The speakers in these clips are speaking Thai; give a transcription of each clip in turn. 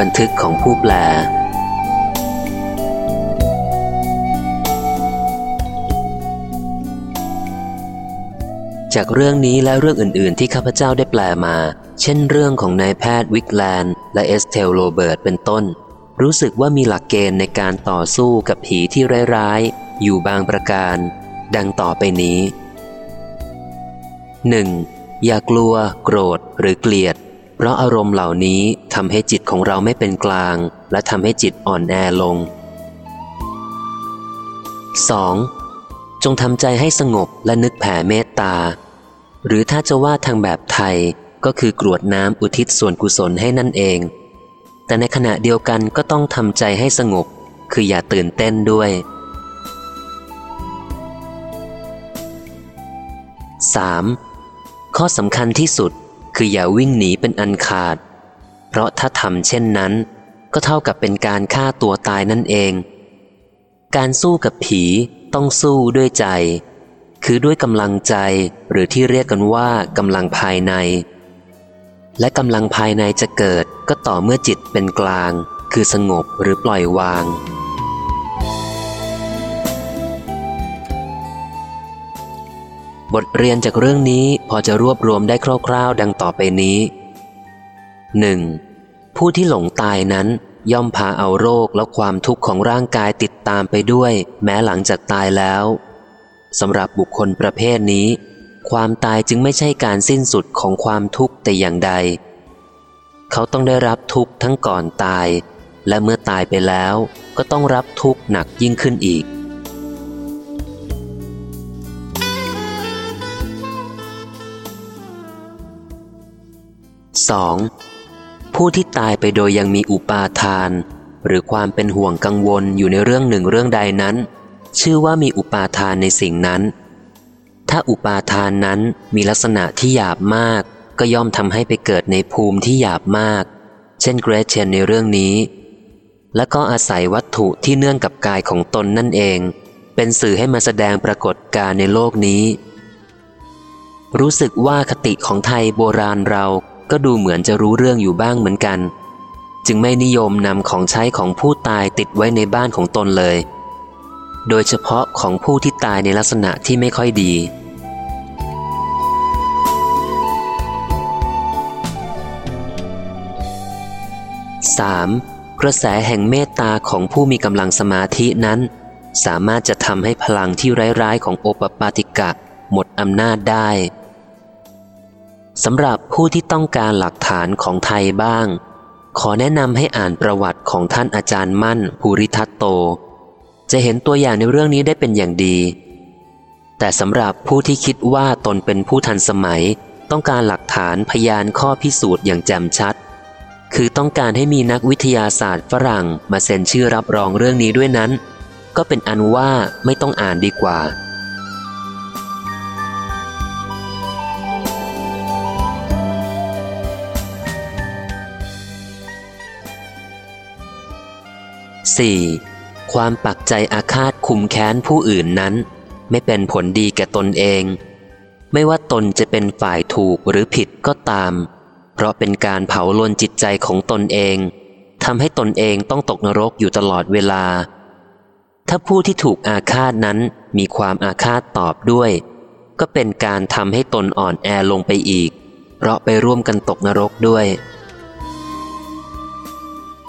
บันทึกของผู้แปล จากเรื่องนี้และเรื่องอื่น ๆ ที่ข้าพเจ้าได้แปลมา เช่นเรื่องของนายแพทย์วิกแลนด์และเอสเทลโรเบิร์ตเป็นต้น รู้สึกว่ามีหลักเกณฑ์ในการต่อสู้กับผีที่ร้ายๆ อยู่บางประการ ดังต่อไปนี้ 1. อย่ากลัว โกรธหรือเกลียด เพราะอารมณ์เหล่านี้ทำให้จิตของเราไม่เป็นกลาง และทำให้จิตอ่อนแอลง 2. จงทำใจให้สงบและนึกแผ่เมตตา หรือถ้าจะว่าทางแบบไทยก็คือกรวดน้ำอุทิศส่วนกุศลให้นั่นเอง แต่ในขณะเดียวกันก็ต้องทำใจให้สงบ คืออย่าตื่นเต้นด้วย 3. ข้อสำคัญที่สุด คืออย่าวิ่งหนีเป็นอันขาด เพราะถ้าทำเช่นนั้น ก็เท่ากับเป็นการฆ่าตัวตายนั่นเอง การสู้กับผีต้องสู้ด้วยใจ คือด้วยกำลังใจหรือที่เรียกกันว่ากำลังภายใน และกำลังภายในจะเกิดก็ต่อเมื่อจิตเป็นกลาง คือสงบหรือปล่อยวาง บทเรียนจากเรื่องนี้พอจะรวบรวมได้คร่าวๆ ดังต่อไปนี้ 1. ผู้ที่หลงตายนั้นย่อมพาเอาโรคและความทุกข์ของร่างกายติดตามไปด้วย แม้หลังจากตายแล้วสำหรับบุคคลประเภทนี้ ความตายจึงไม่ใช่การสิ้นสุดของความทุกข์แต่อย่างใด เขาต้องได้รับทุกข์ทั้งก่อนตาย และเมื่อตายไปแล้วก็ต้องรับทุกข์หนักยิ่งขึ้นอีก 2. ผู้ที่ตายไปโดยยังมีอุปาทาน หรือความเป็นห่วงกังวลอยู่ในเรื่องหนึ่งเรื่องใดนั้น ชื่อว่ามีอุปาทานในสิ่งนั้น ถ้าอุปาทานนั้นมีลักษณะที่หยาบมาก ก็ย่อมทำให้ไปเกิดในภูมิที่หยาบมาก เช่นเกรเชนในเรื่องนี้ และก็อาศัยวัตถุที่เนื่องกับกายของตนนั่นเอง เป็นสื่อให้มาแสดงปรากฏการในโลกนี้ รู้สึกว่าคติของไทยโบราณเรา ก็ดูเหมือนจะรู้เรื่องอยู่บ้างเหมือนกัน จึงไม่นิยมนำของใช้ของผู้ตายติดไว้ในบ้านของตนเลย โดยเฉพาะของผู้ที่ตายในลักษณะที่ไม่ค่อยดี 3. กระแสแห่งเมตตาของผู้มีกำลังสมาธินั้น สามารถจะทำให้พลังที่ร้ายๆของโอปปาติกะหมดอำนาจได้ สำหรับผู้ที่ต้องการหลักฐานของไทยบ้าง ขอแนะนำให้อ่านประวัติของท่านอาจารย์มั่นภูริทัตโต จะเห็นตัวอย่างในเรื่องนี้ได้เป็นอย่างดี แต่สำหรับผู้ที่คิดว่าตนเป็นผู้ทันสมัย ต้องการหลักฐานพยานข้อพิสูจน์อย่างแจ่มชัด คือต้องการให้มีนักวิทยาศาสตร์ฝรั่งมาเซ็นชื่อรับรองเรื่องนี้ด้วยนั้น ก็เป็นอันว่าไม่ต้องอ่านดีกว่า สี่ความปักใจอาฆาตคุมแค้นผู้อื่นนั้น ไม่เป็นผลดีแก่ตนเอง ไม่ว่าตนจะเป็นฝ่ายถูกหรือผิดก็ตาม เพราะเป็นการเผาลนจิตใจของตนเองทำให้ตนเองต้องตกนรกอยู่ตลอดเวลา ถ้าผู้ที่ถูกอาฆาตนั้นมีความอาฆาตตอบด้วย ก็เป็นการทำให้ตนอ่อนแอลงไปอีก เพราะไปร่วมกันตกนรกด้วย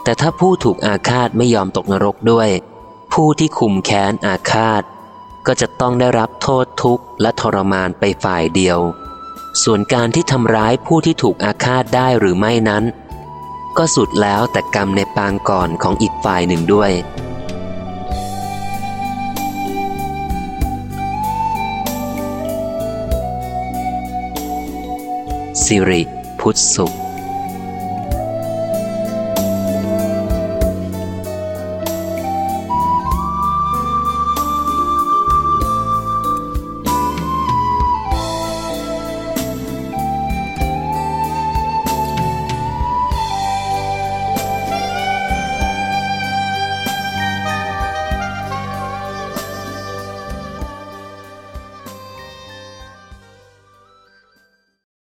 แต่ถ้าผู้ถูกอาฆาตไม่ยอมตกนรกด้วย ผู้ที่คุมแค้นอาฆาต ก็จะต้องได้รับโทษทุกข์และทรมานไปฝ่ายเดียว ส่วนการที่ทำร้ายผู้ที่ถูกอาฆาตได้หรือไม่นั้น ก็สุดแล้วแต่กรรมในปางก่อนของอีกฝ่ายหนึ่งด้วยสิริพุทธสุข